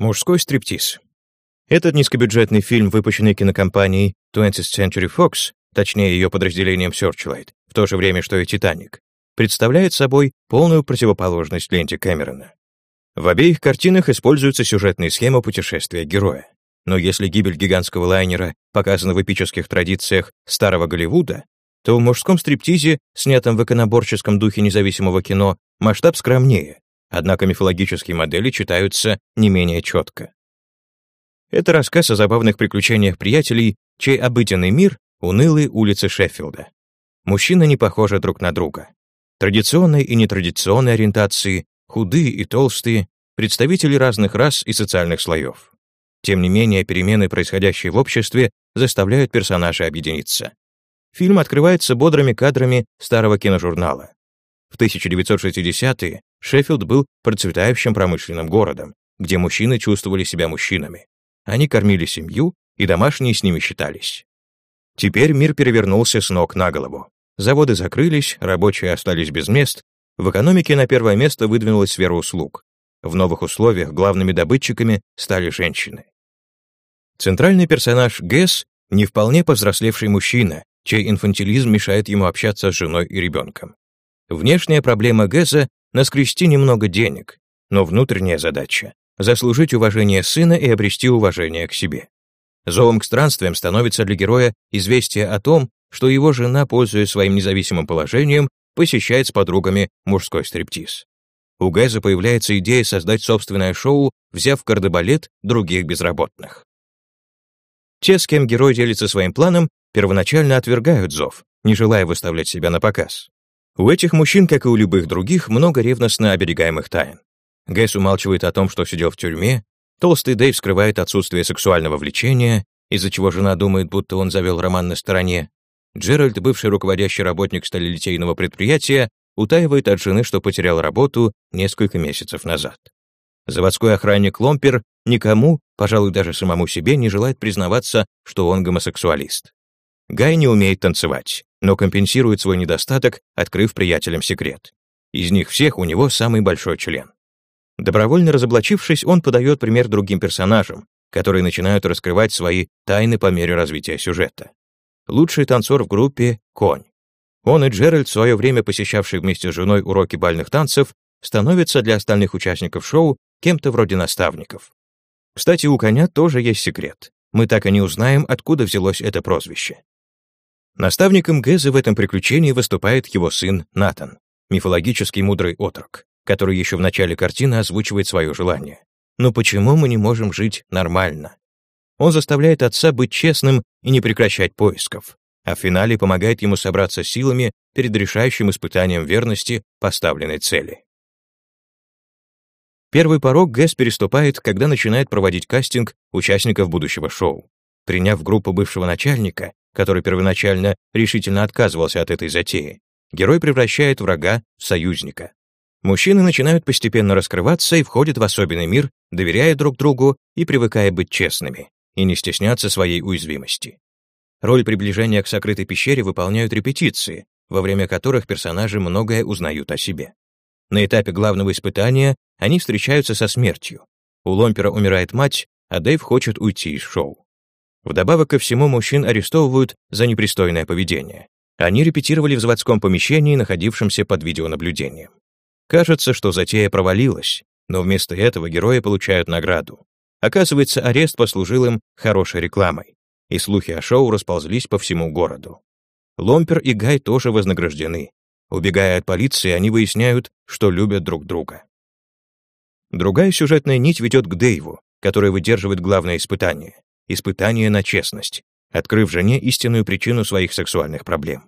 Мужской стриптиз. Этот низкобюджетный фильм, выпущенный кинокомпанией 20th Century Fox, точнее ее подразделением Searchlight, в то же время, что и «Титаник», представляет собой полную противоположность ленте Кэмерона. В обеих картинах используется сюжетная схема путешествия героя. Но если гибель гигантского лайнера показана в эпических традициях старого Голливуда, то в мужском стриптизе, снятом в иконоборческом духе независимого кино, масштаб скромнее, однако мифологические модели читаются не менее четко. Это рассказ о забавных приключениях приятелей, чей обыденный мир — унылые улицы Шеффилда. Мужчины не похожи друг на друга. Традиционной и нетрадиционной ориентации, худые и толстые, представители разных рас и социальных слоев. Тем не менее, перемены, происходящие в обществе, заставляют персонажей объединиться. Фильм открывается бодрыми кадрами старого киножурнала. В 1960-е Шеффилд был процветающим промышленным городом, где мужчины чувствовали себя мужчинами. Они кормили семью, и домашние с ними считались. Теперь мир перевернулся с ног на голову. Заводы закрылись, рабочие остались без мест, в экономике на первое место выдвинулась сфера услуг. В новых условиях главными добытчиками стали женщины. Центральный персонаж Гэс — не вполне повзрослевший мужчина, чей инфантилизм мешает ему общаться с женой и ребенком. Внешняя проблема Гэса — наскрести немного денег, но внутренняя задача — заслужить уважение сына и обрести уважение к себе. Зовом к странствиям становится для героя известие о том, что его жена, пользуясь своим независимым положением, посещает с подругами мужской стриптиз. У Гэза появляется идея создать собственное шоу, взяв в кардебалет других безработных. Те, с кем герой делится своим планом, первоначально отвергают зов, не желая выставлять себя на показ. У этих мужчин, как и у любых других, много ревностно оберегаемых тайн. Гэс умалчивает о том, что сидел в тюрьме, толстый Дэйв скрывает отсутствие сексуального влечения, из-за чего жена думает, будто он завел роман на стороне. Джеральд, бывший руководящий работник сталелитейного предприятия, утаивает от жены, что потерял работу несколько месяцев назад. Заводской охранник Ломпер никому, пожалуй, даже самому себе, не желает признаваться, что он гомосексуалист. Гай не умеет танцевать, но компенсирует свой недостаток, открыв приятелям секрет. Из них всех у него самый большой член. Добровольно разоблачившись, он подает пример другим персонажам, которые начинают раскрывать свои тайны по мере развития сюжета. Лучший танцор в группе — Конь. Он и Джеральд, в свое время посещавший вместе с женой уроки бальных танцев, становятся для остальных участников шоу кем-то вроде наставников. Кстати, у Коня тоже есть секрет. Мы так и не узнаем, откуда взялось это прозвище. Наставником Гэза в этом приключении выступает его сын Натан, мифологический мудрый отрок, который еще в начале картины озвучивает свое желание. Но почему мы не можем жить нормально? Он заставляет отца быть честным и не прекращать поисков, а в финале помогает ему собраться силами перед решающим испытанием верности поставленной цели. Первый порог Гэс переступает, когда начинает проводить кастинг участников будущего шоу. Приняв группу бывшего начальника, который первоначально решительно отказывался от этой затеи, герой превращает врага в союзника. Мужчины начинают постепенно раскрываться и входят в особенный мир, доверяя друг другу и привыкая быть честными и не стесняться своей уязвимости. Роль приближения к сокрытой пещере выполняют репетиции, во время которых персонажи многое узнают о себе. На этапе главного испытания они встречаются со смертью. У Ломпера умирает мать, а Дэйв хочет уйти из шоу. Вдобавок ко всему мужчин арестовывают за непристойное поведение. Они репетировали в заводском помещении, находившемся под видеонаблюдением. Кажется, что затея провалилась, но вместо этого герои получают награду. Оказывается, арест послужил им хорошей рекламой, и слухи о шоу расползлись по всему городу. Ломпер и Гай тоже вознаграждены. Убегая от полиции, они выясняют, что любят друг друга. Другая сюжетная нить ведет к Дэйву, который выдерживает главное испытание — испытание на честность, открыв жене истинную причину своих сексуальных проблем.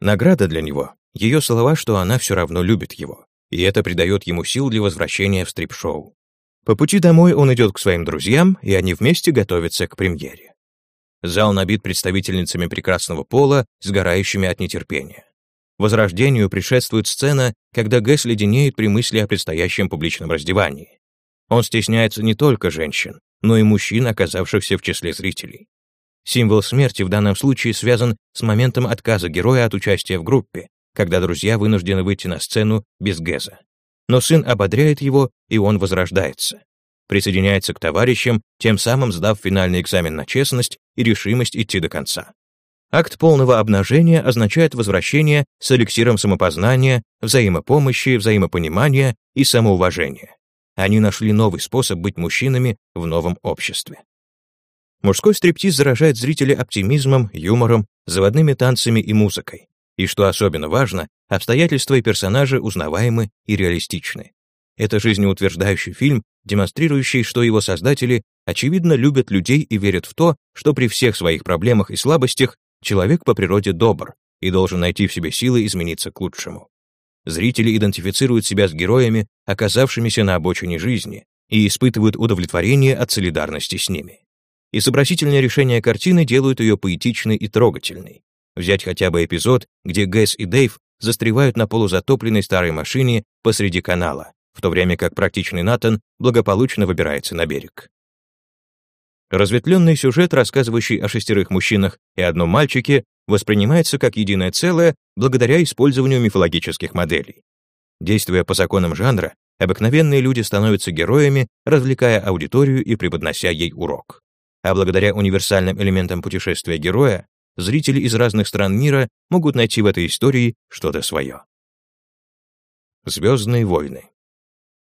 Награда для него — ее слова, что она все равно любит его, и это придает ему сил для возвращения в стрип-шоу. По пути домой он идет к своим друзьям, и они вместе готовятся к премьере. Зал набит представительницами прекрасного пола, сгорающими от нетерпения. Возрождению предшествует сцена, когда Гэс леденеет при мысли о предстоящем публичном раздевании. Он стесняется не только женщин, но и мужчин, оказавшихся в числе зрителей. Символ смерти в данном случае связан с моментом отказа героя от участия в группе, когда друзья вынуждены выйти на сцену без Гэза но сын ободряет его, и он возрождается. присоединяется к товарищам, тем самым сдав финальный экзамен на честность и решимость идти до конца. Акт полного обнажения означает возвращение с эликсиром самопознания, взаимопомощи, взаимопонимания и самоуважения. Они нашли новый способ быть мужчинами в новом обществе. Мужской стриптиз заражает зрителей оптимизмом, юмором, заводными танцами и музыкой. И что особенно важно, обстоятельства и персонажи узнаваемы и реалистичны. Это жизнеутверждающий фильм, демонстрирующий, что его создатели очевидно любят людей и верят в то, что при всех своих проблемах и слабостях человек по природе добр и должен найти в себе силы измениться к лучшему. Зрители идентифицируют себя с героями, оказавшимися на обочине жизни, и испытывают удовлетворение от солидарности с ними. И сообразительное решение картины делают ее поэтичной и трогательной. Взять хотя бы эпизод, где Гэс и Дэйв застревают на полузатопленной старой машине посреди канала, в то время как практичный Натан благополучно выбирается на берег. Разветвленный сюжет, рассказывающий о шестерых мужчинах и одном мальчике, воспринимается как единое целое благодаря использованию мифологических моделей. Действуя по законам жанра, обыкновенные люди становятся героями, развлекая аудиторию и преподнося ей урок. А благодаря универсальным элементам путешествия героя, зрители из разных стран мира могут найти в этой истории что-то свое. Звездные войны.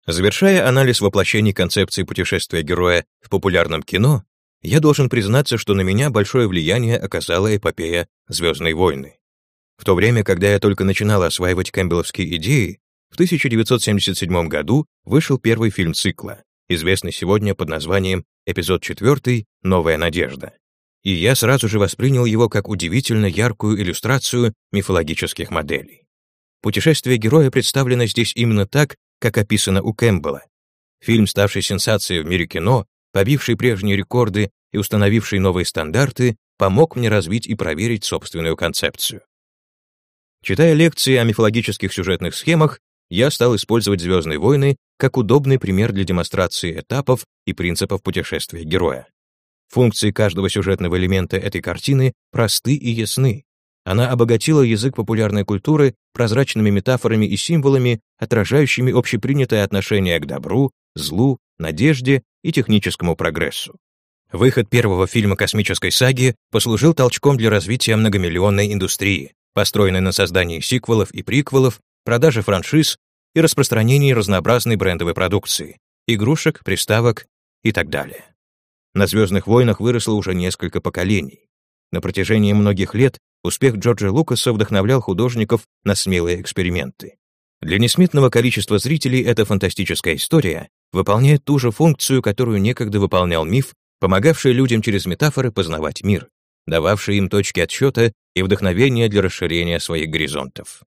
Завершая анализ воплощений концепции путешествия героя в популярном кино, я должен признаться, что на меня большое влияние оказала эпопея «Звездные войны». В то время, когда я только начинал осваивать кэмпбелловские идеи, в 1977 году вышел первый фильм цикла, известный сегодня под названием «Эпизод 4. Новая надежда». И я сразу же воспринял его как удивительно яркую иллюстрацию мифологических моделей. Путешествие героя представлено здесь именно так, как описано у Кэмпбелла. Фильм, ставший сенсацией в мире кино, побивший прежние рекорды и установивший новые стандарты, помог мне развить и проверить собственную концепцию. Читая лекции о мифологических сюжетных схемах, я стал использовать «Звездные войны» как удобный пример для демонстрации этапов и принципов путешествия героя. Функции каждого сюжетного элемента этой картины просты и ясны. Она обогатила язык популярной культуры прозрачными метафорами и символами, отражающими общепринятое отношение к добру, злу, надежде и техническому прогрессу. Выход первого фильма космической саги послужил толчком для развития многомиллионной индустрии, построенной на создании сиквелов и приквелов, продаже франшиз и распространении разнообразной брендовой продукции, игрушек, приставок и так далее. На «Звездных войнах» выросло уже несколько поколений. На протяжении многих лет успех Джорджа Лукаса вдохновлял художников на смелые эксперименты. Для несметного количества зрителей эта фантастическая история выполняет ту же функцию, которую некогда выполнял миф, помогавший людям через метафоры познавать мир, дававший им точки отсчета и вдохновение для расширения своих горизонтов.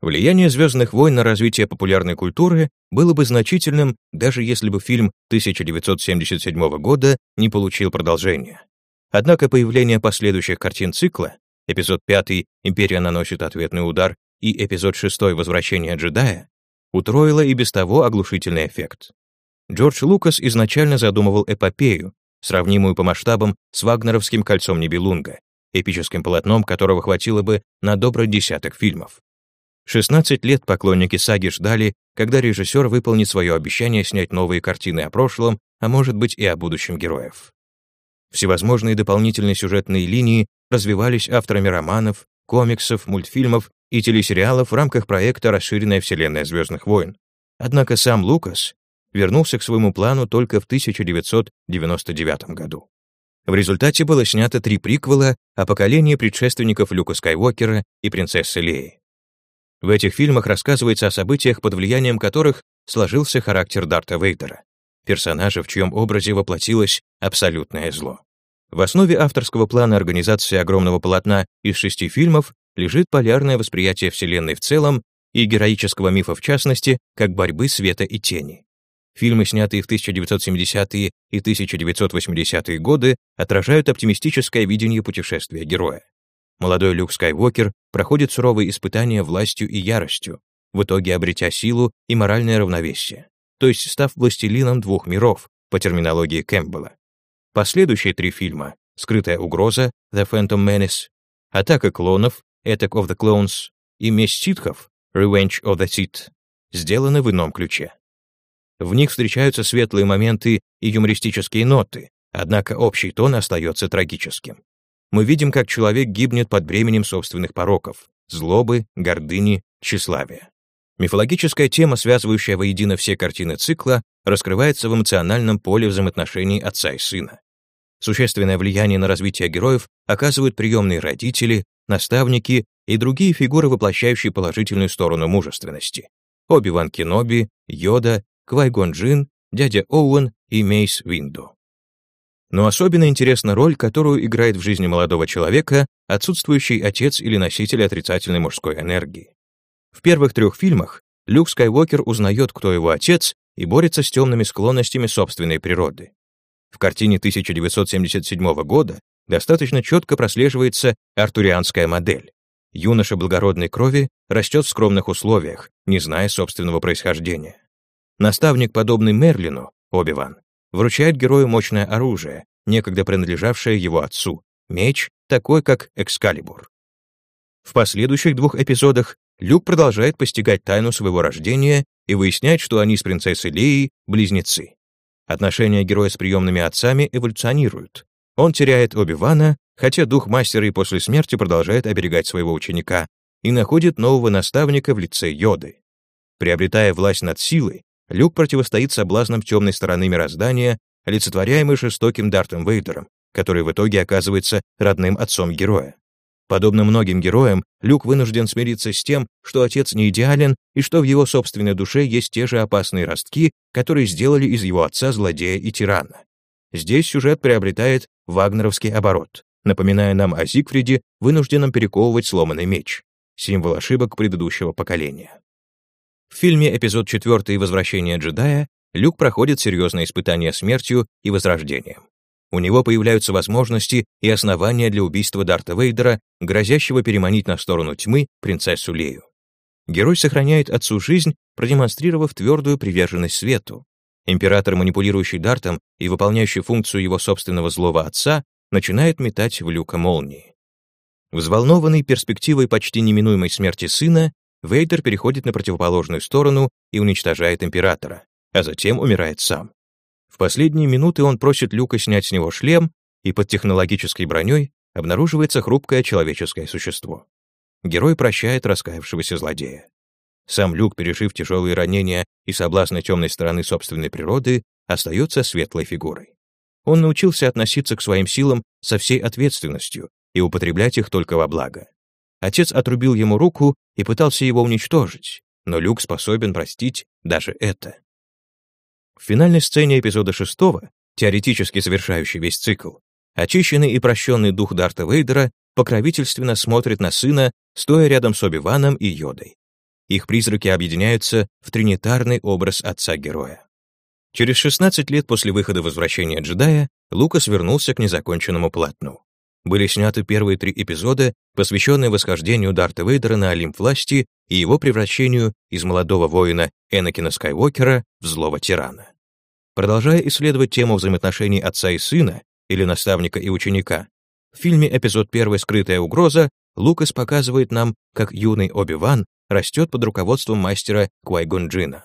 Влияние «Звездных войн» на развитие популярной культуры было бы значительным, даже если бы фильм 1977 года не получил продолжения. Однако появление последующих картин цикла, эпизод 5 «Империя наносит ответный удар» и эпизод 6 «Возвращение джедая» утроило и без того оглушительный эффект. Джордж Лукас изначально задумывал эпопею, сравнимую по масштабам с вагнеровским «Кольцом Нибелунга», эпическим полотном которого хватило бы на добрый десяток фильмов. 16 лет поклонники саги ждали, когда режиссер выполнит свое обещание снять новые картины о прошлом, а может быть и о будущем героев. Всевозможные дополнительные сюжетные линии развивались авторами романов, комиксов, мультфильмов и телесериалов в рамках проекта «Расширенная вселенная Звездных войн». Однако сам Лукас вернулся к своему плану только в 1999 году. В результате было снято три приквела о поколении предшественников Люка Скайуокера и принцессы Леи. В этих фильмах рассказывается о событиях, под влиянием которых сложился характер Дарта Вейдера, персонажа, в чьем образе воплотилось абсолютное зло. В основе авторского плана организации огромного полотна из шести фильмов лежит полярное восприятие Вселенной в целом и героического мифа в частности, как борьбы света и тени. Фильмы, снятые в 1970-е и 1980-е годы, отражают оптимистическое видение путешествия героя. Молодой Люк Скайуокер проходит суровые испытания властью и яростью, в итоге обретя силу и моральное равновесие, то есть став властелином двух миров, по терминологии Кэмпбелла. Последующие три фильма «Скрытая угроза» The Phantom Menace, «Атака клонов» Attack of the Clones и «Месть ситхов» Revenge of the Sith сделаны в ином ключе. В них встречаются светлые моменты и юмористические ноты, однако общий тон остается трагическим. Мы видим, как человек гибнет под бременем собственных пороков, злобы, гордыни, тщеславия. Мифологическая тема, связывающая воедино все картины цикла, раскрывается в эмоциональном поле взаимоотношений отца и сына. Существенное влияние на развитие героев оказывают приемные родители, наставники и другие фигуры, воплощающие положительную сторону мужественности. Оби-Ван Кеноби, Йода, Квайгон Джин, дядя Оуэн и Мейс Винду. Но особенно интересна роль, которую играет в жизни молодого человека отсутствующий отец или носитель отрицательной мужской энергии. В первых трех фильмах Люк Скайуокер узнает, кто его отец, и борется с темными склонностями собственной природы. В картине 1977 года достаточно четко прослеживается артурианская модель. Юноша благородной крови растет в скромных условиях, не зная собственного происхождения. Наставник, подобный Мерлину, Оби-Ван, вручает герою мощное оружие, некогда принадлежавшее его отцу, меч, такой как Экскалибур. В последующих двух эпизодах Люк продолжает постигать тайну своего рождения и выяснять, что они с принцессой Леей — близнецы. Отношения героя с приемными отцами эволюционируют. Он теряет Оби-Вана, хотя дух мастера и после смерти продолжает оберегать своего ученика, и находит нового наставника в лице Йоды. Приобретая власть над силой, Люк противостоит соблазнам темной стороны мироздания, олицетворяемой жестоким Дартом Вейдером, который в итоге оказывается родным отцом героя. Подобно многим героям, Люк вынужден смириться с тем, что отец не идеален и что в его собственной душе есть те же опасные ростки, которые сделали из его отца злодея и тирана. Здесь сюжет приобретает вагнеровский оборот, напоминая нам о Зигфриде, вынужденном перековывать сломанный меч, символ ошибок предыдущего поколения. В фильме эпизод 4 «Возвращение джедая» Люк проходит серьезное испытание смертью и возрождением у него появляются возможности и основания для убийства Дарта Вейдера, грозящего переманить на сторону тьмы принцессу Лею. Герой сохраняет отцу жизнь, продемонстрировав твердую приверженность свету. Император, манипулирующий Дартом и выполняющий функцию его собственного злого отца, начинает метать в люка молнии. Взволнованный перспективой почти неминуемой смерти сына, Вейдер переходит на противоположную сторону и уничтожает императора, а затем умирает сам. В последние минуты он просит Люка снять с него шлем, и под технологической броней обнаруживается хрупкое человеческое существо. Герой прощает раскаявшегося злодея. Сам Люк, пережив тяжелые ранения и соблазны темной стороны собственной природы, остается светлой фигурой. Он научился относиться к своим силам со всей ответственностью и употреблять их только во благо. Отец отрубил ему руку и пытался его уничтожить, но Люк способен простить даже это. В финальной сцене эпизода шестого, теоретически завершающий весь цикл, очищенный и прощенный дух Дарта Вейдера покровительственно смотрит на сына, стоя рядом с Оби-Ваном и Йодой. Их призраки объединяются в тринитарный образ отца-героя. Через 16 лет после выхода «Возвращения джедая» Лукас вернулся к незаконченному полотну. Были сняты первые три эпизода, посвященные восхождению Дарта Вейдера на Олимп власти и его превращению из молодого воина Энакина Скайуокера в злого тирана. Продолжая исследовать тему взаимоотношений отца и сына, или наставника и ученика, в фильме эпизод «Первая скрытая угроза» Лукас показывает нам, как юный Оби-Ван растет под руководством мастера Квайгон Джина.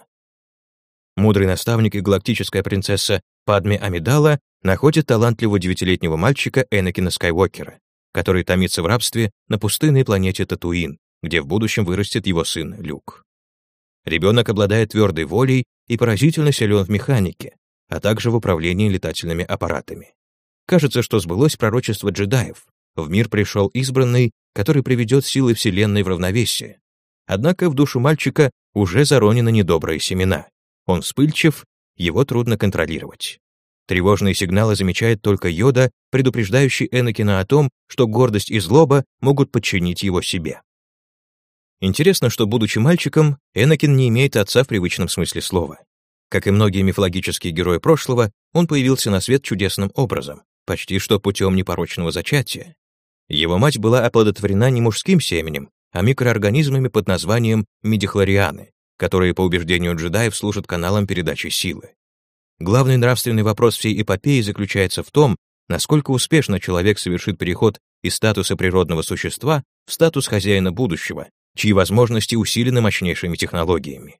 Мудрый наставник и галактическая принцесса Падме Амидала находит талантливого девятилетнего мальчика Энакина Скайуокера, который томится в рабстве на пустынной планете Татуин, где в будущем вырастет его сын Люк. Ребенок обладает твердой волей и поразительно силен в механике, а также в управлении летательными аппаратами. Кажется, что сбылось пророчество джедаев. В мир пришел избранный, который приведет силы Вселенной в равновесие. Однако в душу мальчика уже заронены недобрые семена. Он вспыльчив, его трудно контролировать. Тревожные сигналы замечает только Йода, предупреждающий Энакина о том, что гордость и злоба могут подчинить его себе. Интересно, что, будучи мальчиком, Энакин не имеет отца в привычном смысле слова. Как и многие мифологические герои прошлого, он появился на свет чудесным образом, почти что путем непорочного зачатия. Его мать была оплодотворена не мужским семенем, а микроорганизмами под названием медихлорианы, которые, по убеждению джедаев, служат каналом передачи силы. Главный нравственный вопрос всей эпопеи заключается в том, насколько успешно человек совершит переход из статуса природного существа в статус хозяина будущего, чьи возможности усилены мощнейшими технологиями.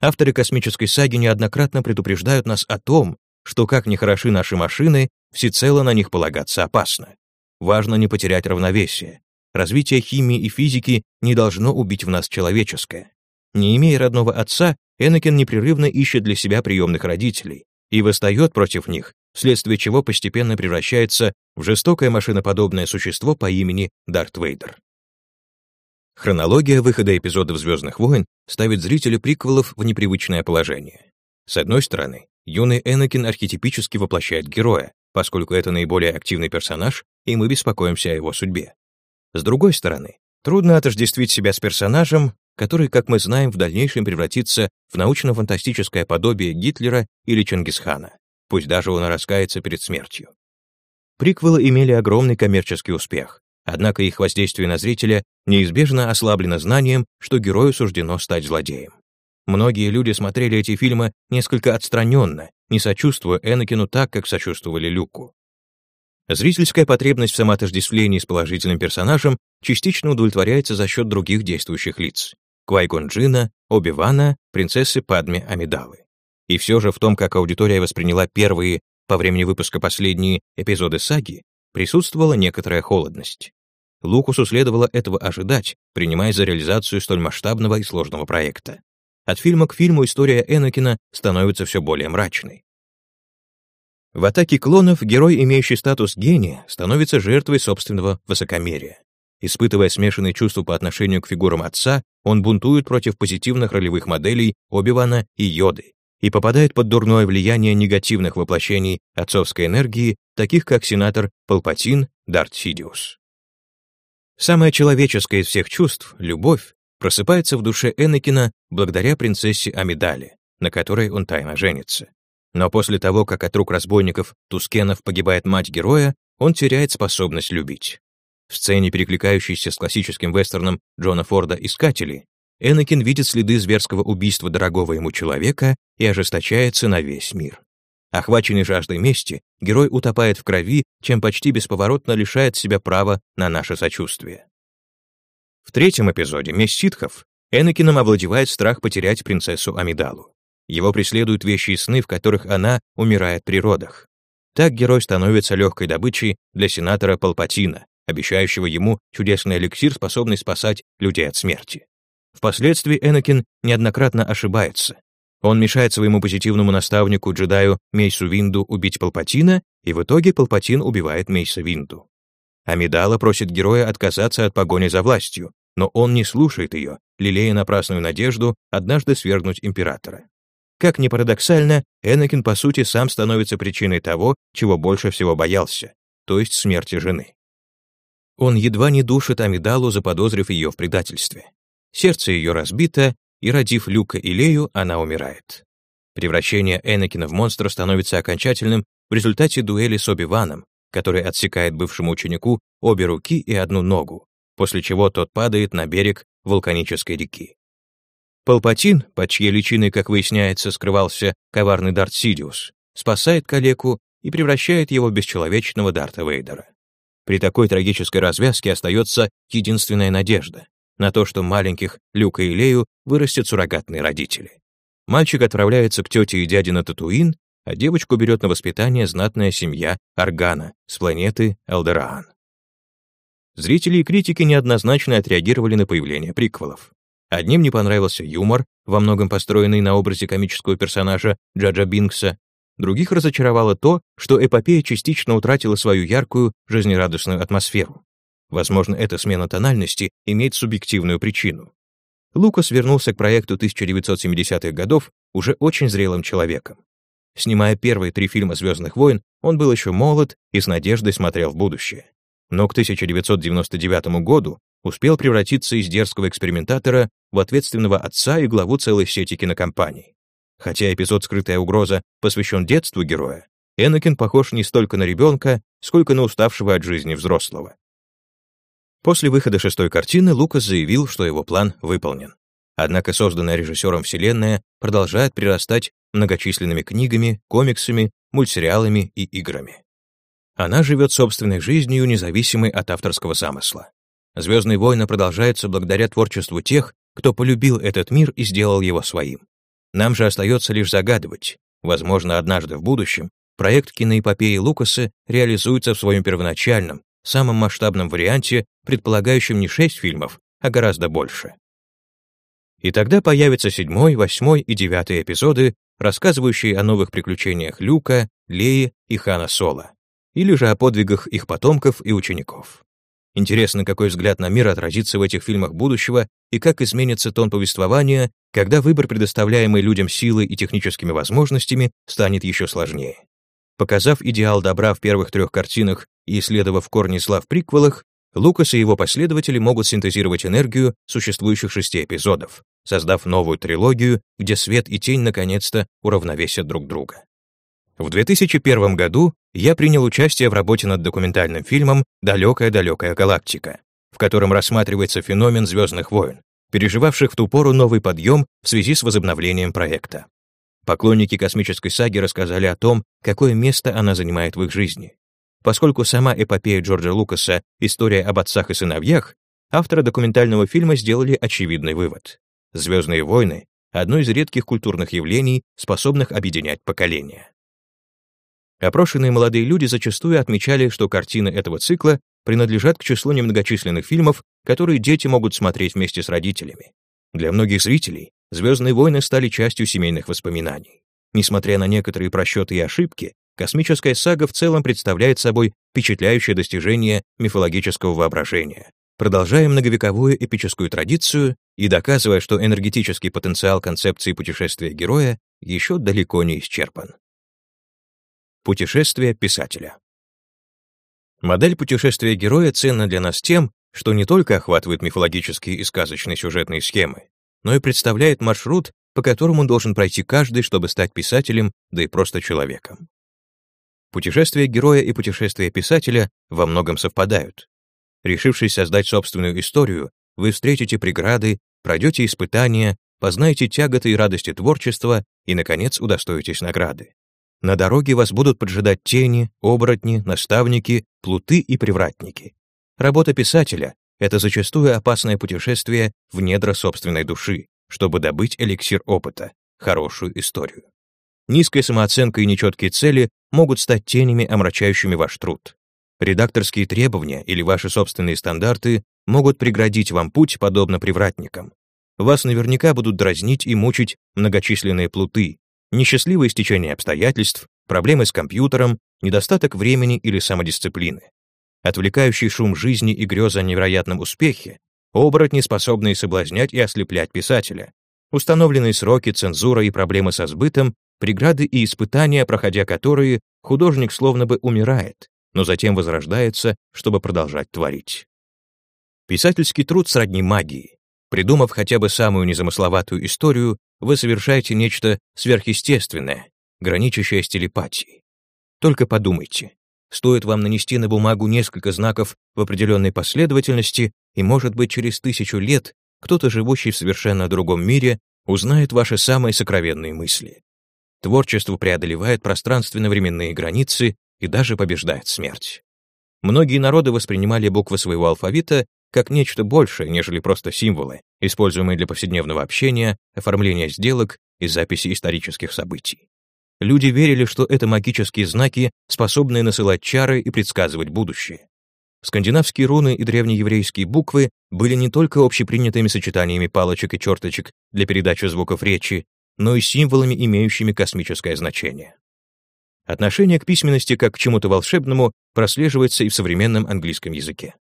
авторы космической саги неоднократно предупреждают нас о том, что как ни хороши наши машины, всецело на них полагаться опасно. Важно не потерять равновесие. Развитие химии и физики не должно убить в нас человеческое. Не имея родного отца, Энакин непрерывно ищет для себя приемных родителей и восстает против них, вследствие чего постепенно превращается в жестокое машиноподобное существо по имени Дарт Вейдер. Хронология выхода эпизодов «Звездных войн» ставит зрителя приквелов в непривычное положение. С одной стороны, юный Энакин архетипически воплощает героя, поскольку это наиболее активный персонаж, и мы беспокоимся о его судьбе. С другой стороны, трудно отождествить себя с персонажем, который, как мы знаем, в дальнейшем превратится в научно-фантастическое подобие Гитлера или Чингисхана, пусть даже он раскается перед смертью. Приквелы имели огромный коммерческий успех, однако их воздействие на зрителя неизбежно ослаблено знанием, что герою суждено стать злодеем. Многие люди смотрели эти фильмы несколько отстраненно, не сочувствуя Энакину так, как сочувствовали Люку. Зрительская потребность в самоотождествлении с положительным персонажем частично удовлетворяется за счет других действующих лиц. Квайгон Джина, Оби-Вана, принцессы Падме Амидалы. И все же в том, как аудитория восприняла первые, по времени выпуска последние, эпизоды саги, присутствовала некоторая холодность. Лукусу следовало этого ожидать, принимая за реализацию столь масштабного и сложного проекта. От фильма к фильму история Энакина становится все более мрачной. В атаке клонов герой, имеющий статус гения, становится жертвой собственного высокомерия. Испытывая смешанные чувства по отношению к фигурам отца, он бунтует против позитивных ролевых моделей Оби-Вана и Йоды и попадает под дурное влияние негативных воплощений отцовской энергии, таких как сенатор Палпатин, Дарт Сидиус. Самое человеческое из всех чувств, любовь, просыпается в душе Энакина благодаря принцессе Амидале, на которой он тайно женится. Но после того, как от рук разбойников Тускенов погибает мать героя, он теряет способность любить. В сцене, перекликающейся с классическим вестерном Джона Форда «Искатели», Энакин видит следы зверского убийства дорогого ему человека и ожесточается на весь мир. Охваченный жаждой мести, герой утопает в крови, чем почти бесповоротно лишает себя права на наше сочувствие. В третьем эпизоде «Месть ситхов» Энакином овладевает страх потерять принцессу Амидалу. Его преследуют вещи и сны, в которых она умирает при родах. Так герой становится легкой добычей для сенатора Палпатина, обещающего ему чудесный эликсир, способный спасать людей от смерти. Впоследствии Энакин неоднократно ошибается. Он мешает своему позитивному наставнику, джедаю Мейсу Винду, убить Палпатина, и в итоге Палпатин убивает Мейса Винду. Амидала просит героя отказаться от погони за властью, но он не слушает ее, лелея напрасную надежду однажды свергнуть императора. Как ни парадоксально, Энакин по сути сам становится причиной того, чего больше всего боялся, то есть смерти жены. Он едва не душит Амидалу, заподозрив ее в предательстве. Сердце ее разбито, и, родив Люка и Лею, она умирает. Превращение Энакина в монстра становится окончательным в результате дуэли с Оби-Ваном, который отсекает бывшему ученику обе руки и одну ногу, после чего тот падает на берег вулканической реки. Палпатин, под чьей личиной, как выясняется, скрывался коварный Дарт Сидиус, спасает калеку и превращает его в бесчеловечного Дарта Вейдера. При такой трагической развязке остается единственная надежда на то, что маленьких Люка и Лею вырастят суррогатные родители. Мальчик отправляется к тете и дяде на Татуин, а девочку берет на воспитание знатная семья Аргана с планеты Элдераан. Зрители и критики неоднозначно отреагировали на появление приквелов. Одним не понравился юмор, во многом построенный на образе комического персонажа Джаджа Бинкса, других разочаровало то, что эпопея частично утратила свою яркую, жизнерадостную атмосферу. Возможно, эта смена тональности имеет субъективную причину. Лукас вернулся к проекту 1970-х годов уже очень зрелым человеком. Снимая первые три фильма «Звездных войн», он был еще молод и с надеждой смотрел в будущее. Но к 1999 году успел превратиться из дерзкого экспериментатора в ответственного отца и главу целой сети кинокомпаний. Хотя эпизод «Скрытая угроза» посвящен детству героя, Энакин похож не столько на ребенка, сколько на уставшего от жизни взрослого. После выхода шестой картины Лукас заявил, что его план выполнен. Однако созданная режиссером вселенная продолжает прирастать многочисленными книгами, комиксами, мультсериалами и играми. Она живет собственной жизнью, независимой от авторского замысла. «Звездные войны» продолжаются благодаря творчеству тех, кто полюбил этот мир и сделал его своим. Нам же остается лишь загадывать. Возможно, однажды в будущем проект киноэпопеи Лукаса реализуется в своем первоначальном, самом масштабном варианте, предполагающем не шесть фильмов, а гораздо больше. И тогда появятся седьмой, восьмой и девятый эпизоды, рассказывающие о новых приключениях Люка, Леи и Хана Соло, или же о подвигах их потомков и учеников. Интересно, какой взгляд на мир отразится в этих фильмах будущего и как изменится тон повествования, когда выбор, предоставляемый людям силой и техническими возможностями, станет еще сложнее. Показав идеал добра в первых трех картинах и исследовав корни зла в приквелах, Лукас и его последователи могут синтезировать энергию существующих шести эпизодов, создав новую трилогию, где свет и тень наконец-то уравновесят друг друга. В 2001 году я принял участие в работе над документальным фильмом «Далекая-далекая галактика», в котором рассматривается феномен «Звездных войн», переживавших в ту пору новый подъем в связи с возобновлением проекта. Поклонники космической саги рассказали о том, какое место она занимает в их жизни. Поскольку сама эпопея Джорджа Лукаса «История об отцах и сыновьях», авторы документального фильма сделали очевидный вывод. «Звездные войны» — одно из редких культурных явлений, способных объединять поколения. Опрошенные молодые люди зачастую отмечали, что картины этого цикла принадлежат к числу немногочисленных фильмов, которые дети могут смотреть вместе с родителями. Для многих зрителей «Звездные войны» стали частью семейных воспоминаний. Несмотря на некоторые просчеты и ошибки, космическая сага в целом представляет собой впечатляющее достижение мифологического воображения, продолжая многовековую эпическую традицию и доказывая, что энергетический потенциал концепции путешествия героя еще далеко не исчерпан. Путешествие писателя. Модель путешествия героя ценна для нас тем, что не только охватывает мифологические и сказочные сюжетные схемы, но и представляет маршрут, по которому должен пройти каждый, чтобы стать писателем, да и просто человеком. Путешествие героя и путешествие писателя во многом совпадают. Решившись создать собственную историю, вы встретите преграды, пройдете испытания, познаете тяготы и радости творчества и, наконец, удостоитесь награды. На дороге вас будут поджидать тени, оборотни, наставники, плуты и привратники. Работа писателя — это зачастую опасное путешествие в недра собственной души, чтобы добыть эликсир опыта, хорошую историю. Низкая самооценка и нечеткие цели могут стать тенями, омрачающими ваш труд. Редакторские требования или ваши собственные стандарты могут преградить вам путь, подобно привратникам. Вас наверняка будут дразнить и мучить многочисленные плуты, несчастливое стечение обстоятельств, проблемы с компьютером, недостаток времени или самодисциплины. Отвлекающий шум жизни и греза о невероятном успехе, оборотни, способные соблазнять и ослеплять писателя, установленные сроки, цензура и проблемы со сбытом, преграды и испытания, проходя которые, художник словно бы умирает, но затем возрождается, чтобы продолжать творить. Писательский труд сродни магии. Придумав хотя бы самую незамысловатую историю, вы совершаете нечто сверхъестественное, граничащее с телепатией. Только подумайте, стоит вам нанести на бумагу несколько знаков в определенной последовательности, и, может быть, через тысячу лет кто-то, живущий в совершенно другом мире, узнает ваши самые сокровенные мысли. Творчество преодолевает пространственно-временные границы и даже побеждает смерть. Многие народы воспринимали буквы своего алфавита как нечто большее, нежели просто символы, используемые для повседневного общения, оформления сделок и записи исторических событий. Люди верили, что это магические знаки, способные насылать чары и предсказывать будущее. Скандинавские руны и древнееврейские буквы были не только общепринятыми сочетаниями палочек и черточек для передачи звуков речи, но и символами, имеющими космическое значение. Отношение к письменности как к чему-то волшебному прослеживается и в современном английском языке.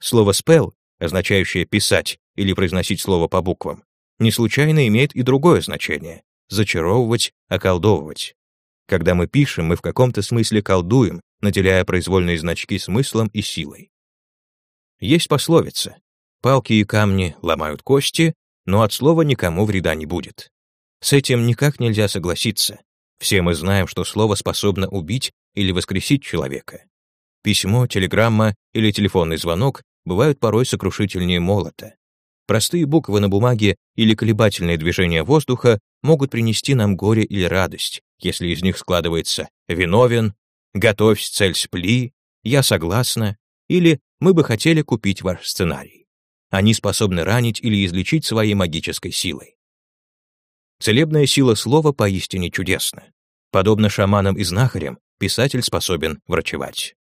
Слово spell, означающее писать или произносить слово по буквам, не случайно имеет и другое значение — зачаровывать, околдовывать. Когда мы пишем, мы в каком-то смысле колдуем, наделяя произвольные значки смыслом и силой. Есть пословица «Палки и камни ломают кости, но от слова никому вреда не будет». С этим никак нельзя согласиться. Все мы знаем, что слово способно убить или воскресить человека. Письмо, телеграмма или телефонный звонок бывают порой сокрушительнее молота. Простые буквы на бумаге или колебательные движения воздуха могут принести нам горе или радость, если из них складывается «виновен», «готовь цель спли», «я согласна» или «мы бы хотели купить ваш сценарий». Они способны ранить или излечить своей магической силой. Целебная сила слова поистине чудесна. Подобно шаманам и знахарям, писатель способен врачевать.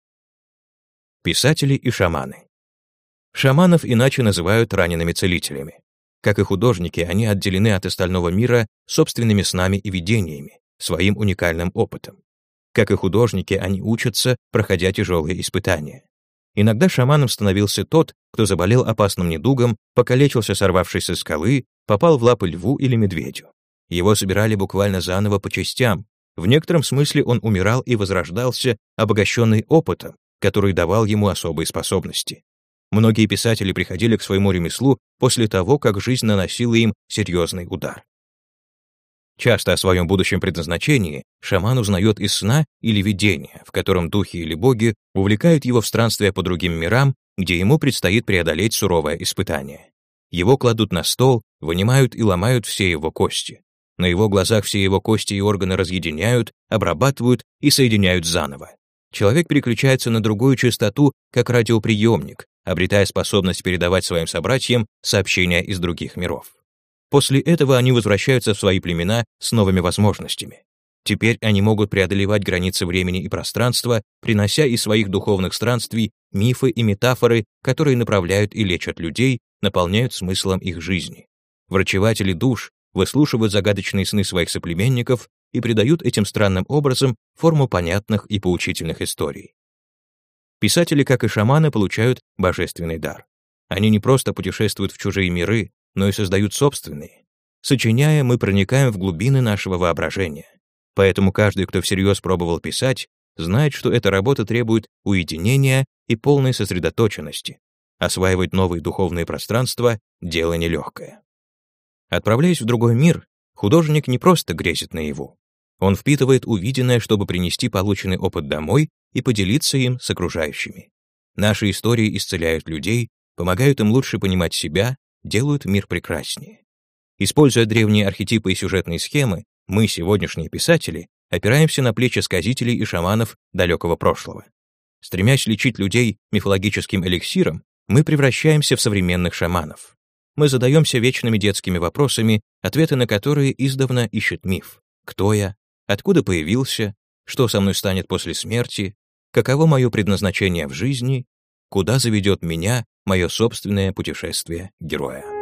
Писатели и шаманы. Шаманов иначе называют ранеными целителями. Как и художники, они отделены от остального мира собственными снами и видениями, своим уникальным опытом. Как и художники, они учатся, проходя тяжелые испытания. Иногда шаманом становился тот, кто заболел опасным недугом, покалечился, сорвавшись со скалы, попал в лапы льву или медведю. Его собирали буквально заново по частям. В некотором смысле он умирал и возрождался, обогащенный опытом, который давал ему особые способности. Многие писатели приходили к своему ремеслу после того, как жизнь наносила им серьезный удар. Часто о своем будущем предназначении шаман узнает из сна или видения, в котором духи или боги увлекают его в странствия по другим мирам, где ему предстоит преодолеть суровое испытание. Его кладут на стол, вынимают и ломают все его кости. На его глазах все его кости и органы разъединяют, обрабатывают и соединяют заново. Человек переключается на другую частоту, как радиоприемник, обретая способность передавать своим собратьям сообщения из других миров. После этого они возвращаются в свои племена с новыми возможностями. Теперь они могут преодолевать границы времени и пространства, принося из своих духовных странствий мифы и метафоры, которые направляют и лечат людей, наполняют смыслом их жизни. Врачеватели душ выслушивают загадочные сны своих соплеменников и придают этим странным образом форму понятных и поучительных историй. Писатели, как и шаманы, получают божественный дар. Они не просто путешествуют в чужие миры, но и создают собственные. Сочиняя, мы проникаем в глубины нашего воображения. Поэтому каждый, кто всерьез пробовал писать, знает, что эта работа требует уединения и полной сосредоточенности. Осваивать новые духовные пространства — дело нелегкое. Отправляясь в другой мир, художник не просто грезит наяву. Он впитывает увиденное, чтобы принести полученный опыт домой и поделиться им с окружающими. Наши истории исцеляют людей, помогают им лучше понимать себя, делают мир прекраснее. Используя древние архетипы и сюжетные схемы, мы, сегодняшние писатели, опираемся на плечи сказителей и шаманов далекого прошлого. Стремясь лечить людей мифологическим эликсиром, мы превращаемся в современных шаманов. Мы задаемся вечными детскими вопросами, ответы на которые издавна ищет миф. Кто я? Откуда появился? Что со мной станет после смерти? Каково мое предназначение в жизни? Куда заведет меня мое собственное путешествие героя.